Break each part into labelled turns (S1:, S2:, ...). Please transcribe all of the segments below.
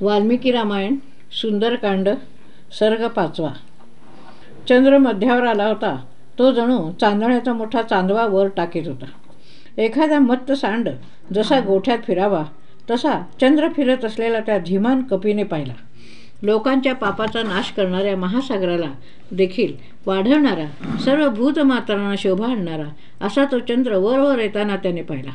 S1: वाल्मिकी रामायण सुंदरकांड सर्ग पाचवा. चंद्र मध्यावर आला होता. तो जणू चांदण्याचा मोठा चांदवा वर टाकीत होता. एखादा मत्त सांड जसा गोठ्यात फिरावा तसा चंद्र फिरत असलेला त्या धीमान कपीने पाहिला. लोकांच्या पापाचा नाश करणाऱ्या महासागराला देखील वाढवणारा सर्व भूतमात्रांना शोभा आणणारा असा तो चंद्र वर वर येताना त्याने पाहिला.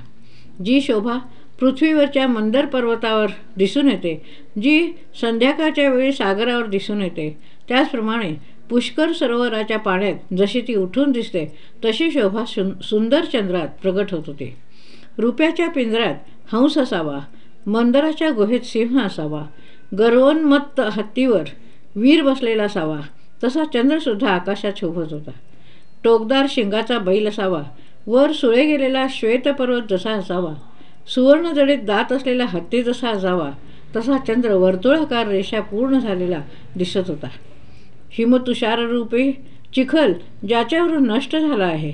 S1: जी शोभा पृथ्वीवरच्या मंदर पर्वतावर दिसून येते जी संध्याकाळच्या वेळी सागरावर दिसून येते. त्याचप्रमाणे पुष्कर सरोवराच्या पाण्यात जशी ती उठून दिसते तशी शोभा सुं सुंदर चंद्रात प्रगट होत होती. रुप्याच्या पिंजऱ्यात हंस असावा मंदराच्या गुहेत सिंह असावा गर्वोन्मत्त हत्तीवर वीर बसलेला असावा तसा चंद्रसुद्धा आकाशात शोभत होता. टोकदार शिंगाचा बैल असावा वर सुळे गेलेला श्वेतपर्वत जसा असावा सुवर्णजडीत दात असलेला हत्ती जसा असावा तसा चंद्र वर्तुळाकार रेषा पूर्ण झालेला दिसत होता. हिमतुषाररूपी चिखल ज्याच्यावरून नष्ट झाला आहे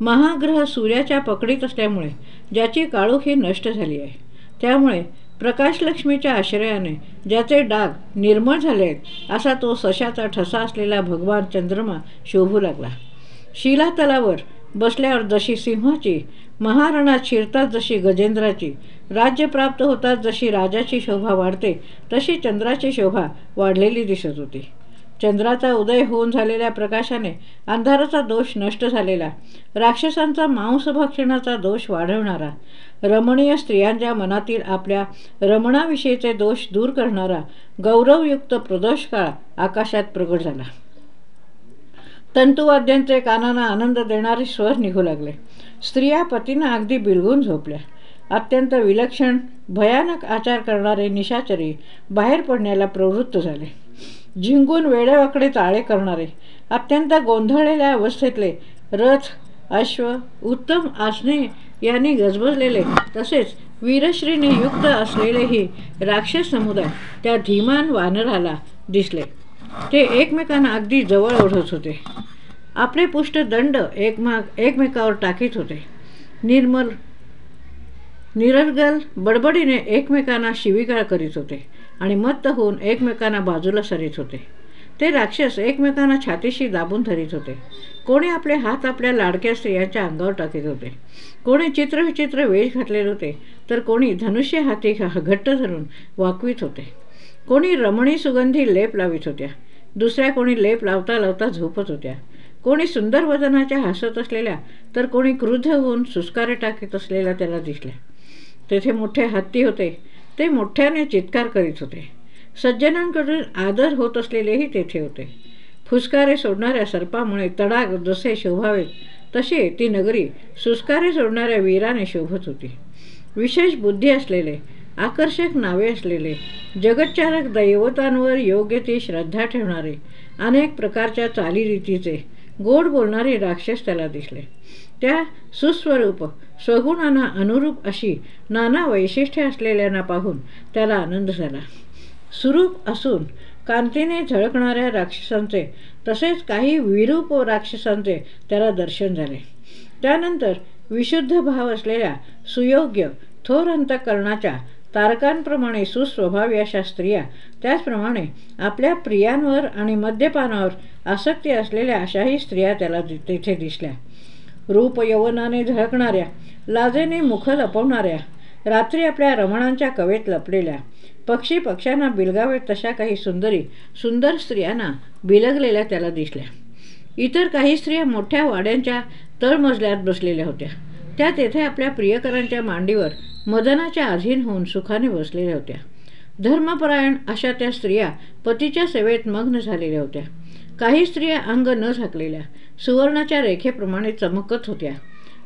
S1: महाग्रह सूर्याच्या पकडीत असल्यामुळे ज्याची काळोखी नष्ट झाली आहे. त्यामुळे प्रकाशलक्ष्मीच्या आश्रयाने ज्याचे डाग निर्मळ झाले आहेत असा तो सशाचा ठसा असलेला भगवान चंद्रमा शोभू लागला. शिलातलावर बसल्यावर जशी सिंहाची महारणात शिरतात जशी गजेंद्राची राज्य प्राप्त होतात जशी राजाची शोभा वाढते तशी चंद्राची शोभा वाढलेली दिसत होती. चंद्राचा उदय होऊन झालेल्या प्रकाशाने अंधाराचा दोष नष्ट झालेला राक्षसांचा मांसभक्षणाचा दोष वाढवणारा रमणीय स्त्रियांच्या मनातील आपल्या रमणाविषयीचे दोष दूर करणारा गौरवयुक्त प्रदोष काळ आकाशात प्रगट झाला. तंतुवाद्यांचे कानांना आनंद देणारे स्वर निघू लागले. स्त्रिया पतींना अगदी बिलगून झोपल्या. अत्यंत विलक्षण भयानक आचार करणारे निशाचरी बाहेर पडण्याला प्रवृत्त झाले. झिंगून वेड्यावाकडे ताळे करणारे अत्यंत गोंधळलेल्या अवस्थेतले रथ अश्व उत्तम आसने यांनी गजबजलेले तसेच वीरश्रीने युक्त असलेलेही राक्षस समुदाय त्या धीमान वानराला दिसले. ते एकमेकांना अगदी जवळ ओढत होते. आपले पुष्ट दंड एकमाग एकमेकावर टाकीत होते. निर्मल निरर्गल बडबडीने एकमेकांना शिविगाळ करीत होते आणि मत्त होऊन एकमेकांना बाजूला सरीत होते. ते राक्षस एकमेकांना छातीशी दाबून धरीत होते. कोणी आपले हात आपल्या लाडक्या स्त्रियांच्या अंगावर टाकीत होते. कोणी चित्रविचित्र वेश घातलेले होते तर कोणी धनुष्य हाती घट्ट धरून वाकवीत होते. कोणी रमणी सुगंधी लेप लावित होत्या. दुसऱ्या कोणी लेप लावता लावता झोपत होत्या. कोणी सुंदर वजनाच्या हसत असलेल्या तर कोणी क्रुद्ध होऊन सुस्कारे टाकीत असलेल्या त्याला दिसल्या. तेथे मोठे हत्ती होते. ते मोठ्याने चित्कार करीत होते. सज्जनांकडून आदर होत असलेलेही तेथे होते. फुसकारे सोडणाऱ्या सर्पामुळे तडाग जसे शोभावेत तशी ती नगरी सुस्कारे सोडणाऱ्या वीराने शोभत होती. विशेष बुद्धी असलेले आकर्षक नावे असलेले जगच्चारक दैवतांवर योग्य ती श्रद्धा ठेवणारे अनेक प्रकारच्या चालीरीतीचे गोड बोलणारे राक्षस त्याला दिसले. त्या सुस्वरूप स्वगुणांना अनुरूप अशी नाना वैशिष्ट्ये असलेल्यांना पाहून त्याला आनंद झाला. सुरूप असून कांतीने झळकणाऱ्या राक्षसांचे तसेच काही विरूप राक्षसांचे त्याला दर्शन झाले. त्यानंतर विशुद्ध भाव असलेल्या सुयोग्य थोर अंतकरणाच्या तारकांप्रमाणे सुस्वभावी अशा स्त्रिया त्याचप्रमाणे आपल्या प्रियांवर आणि मद्यपानावर आसक्ती असलेल्या अशाही स्त्रिया त्याला तेथे दिसल्या. रूप यवनाने झळकणाऱ्या लाजेने मुख लपवणाऱ्या रात्री आपल्या रमणांच्या कवेत लपलेल्या पक्षी पक्ष्यांना बिलगावेत तशा काही सुंदरी सुंदर स्त्रियांना बिलगलेल्या त्याला दिसल्या. इतर काही स्त्रिया मोठ्या वाड्यांच्या तळमजल्यात बसलेल्या होत्या. त्या तेथे आपल्या प्रियकरांच्या मांडीवर मदनाच्या अधीन होऊन सुखाने बसलेल्या होत्या. धर्मपरायण अशा त्या स्त्रिया पतीच्या सेवेत मग्न झालेल्या होत्या. काही स्त्रिया अंग न झाकलेल्या सुवर्णाच्या रेखेप्रमाणे चमकत होत्या.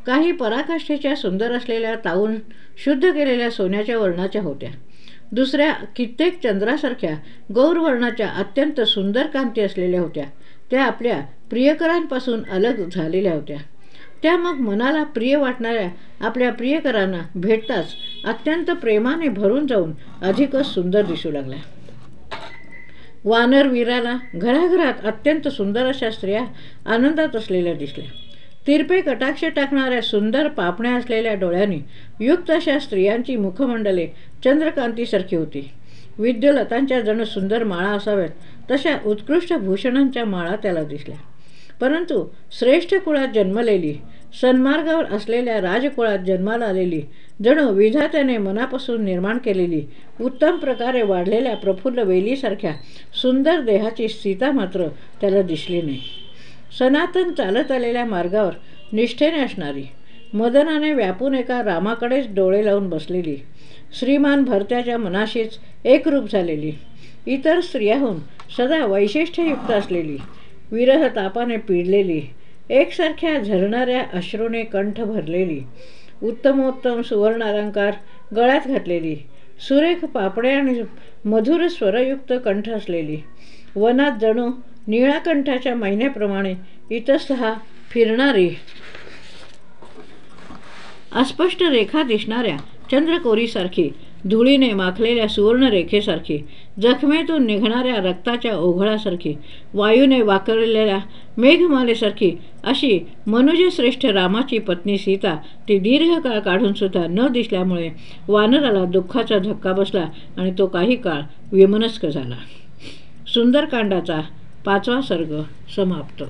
S1: काही पराकाष्ठेच्या सुंदर असलेल्या ताऊन शुद्ध केलेल्या सोन्याच्या वर्णाच्या होत्या. दुसऱ्या कित्येक चंद्रासारख्या गौरवर्णाच्या अत्यंत सुंदर कांती असलेल्या होत्या. त्या आपल्या प्रियकरांपासून अलग झालेल्या होत्या. त्या मग मनाला प्रिय वाटणाऱ्या आपल्या प्रियकरांना भेटताच अत्यंत प्रेमाने भरून जाऊन अधिकच सुंदर दिसू लागल्या. वानर वीराला घराघरात अत्यंत सुंदर अशा स्त्रिया आनंदात असलेल्या दिसल्या. तिरपे कटाक्ष टाकणाऱ्या सुंदर पापण्या असलेल्या डोळ्यांनी युक्त अशा स्त्रियांची मुखमंडले चंद्रकांतीसारखी होती. विद्यलतांच्या जण सुंदर माळा असाव्यात तशा उत्कृष्ट भूषणांच्या माळा त्याला दिसल्या. परंतु श्रेष्ठ कुळात जन्मलेली सन्मार्गावर असलेल्या राजकुळात जन्माला आलेली जणू विधात्याने मनापासून निर्माण केलेली उत्तम प्रकारे वाढलेल्या प्रफुल्ल वेलीसारख्या सुंदर देहाची स्थिता मात्र त्याला दिसली नाही. सनातन चालत आलेल्या मार्गावर निष्ठेने असणारी मदनाने व्यापून एका रामाकडेच डोळे लावून बसलेली श्रीमान भरत्याच्या मनाशीच एकरूप झालेली इतर स्त्रियाहून सदा वैशिष्ट्ययुक्त असलेली विरह तापाने पिडलेली एकसारख्या झरणाऱ्या अश्रूने कंठ भरलेली उत्तमोत्तम सुवर्णालंकार गळ्यात घातलेली सुरेख पापडे आणि मधुर स्वरयुक्त कंठ असलेली वनात जणू निळाकंठाच्या महिन्याप्रमाणे इतस्तहा फिरणारी अस्पष्ट रेखा दिसणाऱ्या चंद्रकोरीसारखी धुळीने माखलेल्या सुवर्णरेखेसारखी जखमेतून निघणाऱ्या रक्ताच्या ओघळासारखी वायूने वाकरलेल्या मेघमालेसारखी अशी मनुजश्रेष्ठ रामाची पत्नी सीता ती दीर्घकाळ काढूनसुद्धा न दिसल्यामुळे वानराला दुःखाचा धक्का बसला आणि तो काही काळ विमनस्क झाला. सुंदरकांडाचा पाचवा सर्ग समाप्त.